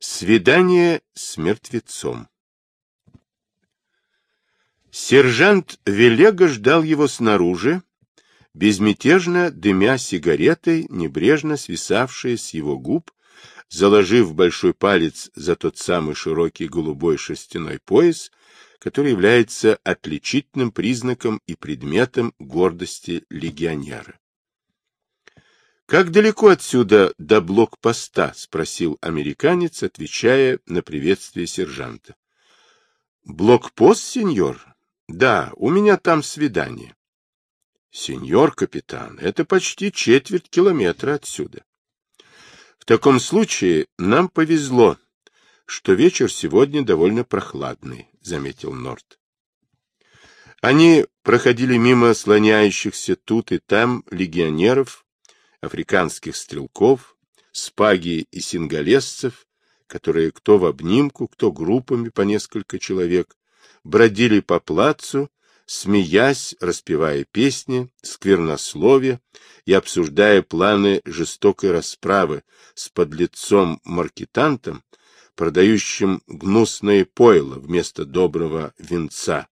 Свидание с мертвецом Сержант Велега ждал его снаружи, безмятежно дымя сигаретой, небрежно свисавшей с его губ, заложив большой палец за тот самый широкий голубой шерстяной пояс, который является отличительным признаком и предметом гордости легионера. «Как далеко отсюда до блокпоста?» — спросил американец, отвечая на приветствие сержанта. «Блокпост, сеньор? Да, у меня там свидание». «Сеньор капитан, это почти четверть километра отсюда». «В таком случае нам повезло, что вечер сегодня довольно прохладный», — заметил Норт. Они проходили мимо слоняющихся тут и там легионеров, африканских стрелков, спаги и сингалесцев, которые кто в обнимку, кто группами по несколько человек, бродили по плацу, смеясь, распевая песни, сквернословие и обсуждая планы жестокой расправы с подлецом-маркетантом, продающим гнусное пойло вместо доброго венца,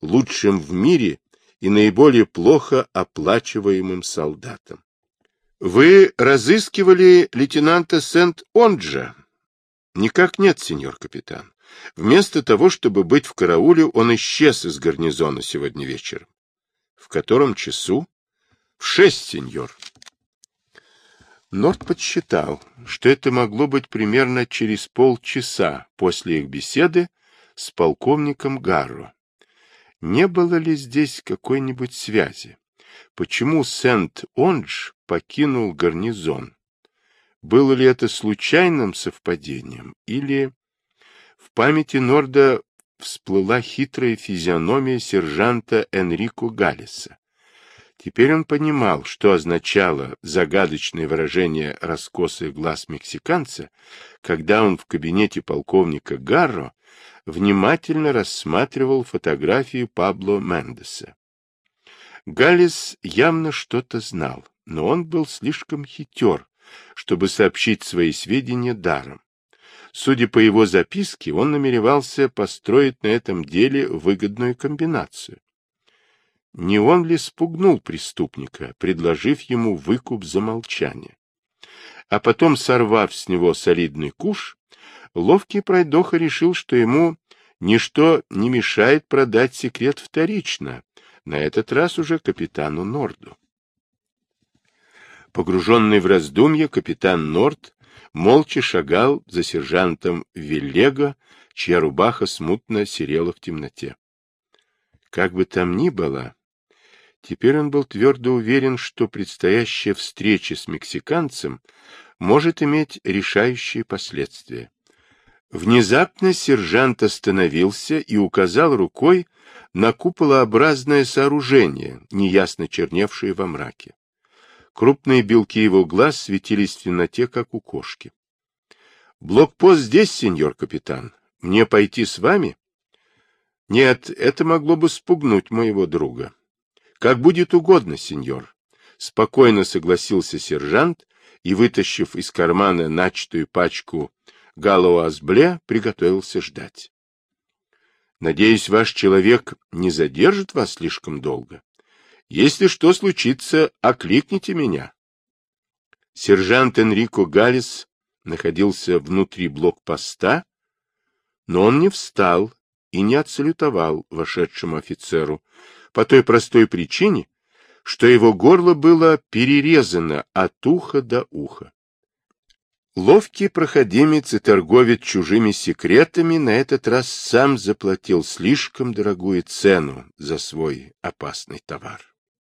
лучшим в мире и наиболее плохо оплачиваемым солдатам. Вы разыскивали лейтенанта Сент-Онджа? Никак нет, сеньор капитан. Вместо того, чтобы быть в карауле, он исчез из гарнизона сегодня вечером. В котором часу? В шесть, сеньор. Норт подсчитал, что это могло быть примерно через полчаса после их беседы с полковником Гарро. Не было ли здесь какой-нибудь связи? Почему Сент-Ондж покинул гарнизон? Было ли это случайным совпадением или... В памяти Норда всплыла хитрая физиономия сержанта Энрико Галлиса. Теперь он понимал, что означало загадочное выражение раскосых глаз мексиканца, когда он в кабинете полковника Гарро внимательно рассматривал фотографию Пабло Мендеса. Галлис явно что-то знал, но он был слишком хитер, чтобы сообщить свои сведения даром. Судя по его записке, он намеревался построить на этом деле выгодную комбинацию. Не он ли спугнул преступника, предложив ему выкуп за молчание? А потом, сорвав с него солидный куш, ловкий пройдоха решил, что ему ничто не мешает продать секрет вторично, на этот раз уже капитану Норду. Погруженный в раздумья, капитан Норд молча шагал за сержантом Виллего, чья рубаха смутно серела в темноте. Как бы там ни было, теперь он был твердо уверен, что предстоящая встреча с мексиканцем может иметь решающие последствия. Внезапно сержант остановился и указал рукой на куполообразное сооружение, неясно черневшее во мраке. Крупные белки его глаз светились в темноте, как у кошки. — Блокпост здесь, сеньор капитан. Мне пойти с вами? — Нет, это могло бы спугнуть моего друга. — Как будет угодно, сеньор. Спокойно согласился сержант и, вытащив из кармана начатую пачку галуазбле, приготовился ждать. Надеюсь, ваш человек не задержит вас слишком долго. Если что случится, окликните меня. Сержант Энрико Галис находился внутри блокпоста, но он не встал и не отсалютовал вошедшему офицеру по той простой причине, что его горло было перерезано от уха до уха. Ловкий проходимец и торговец чужими секретами на этот раз сам заплатил слишком дорогую цену за свой опасный товар.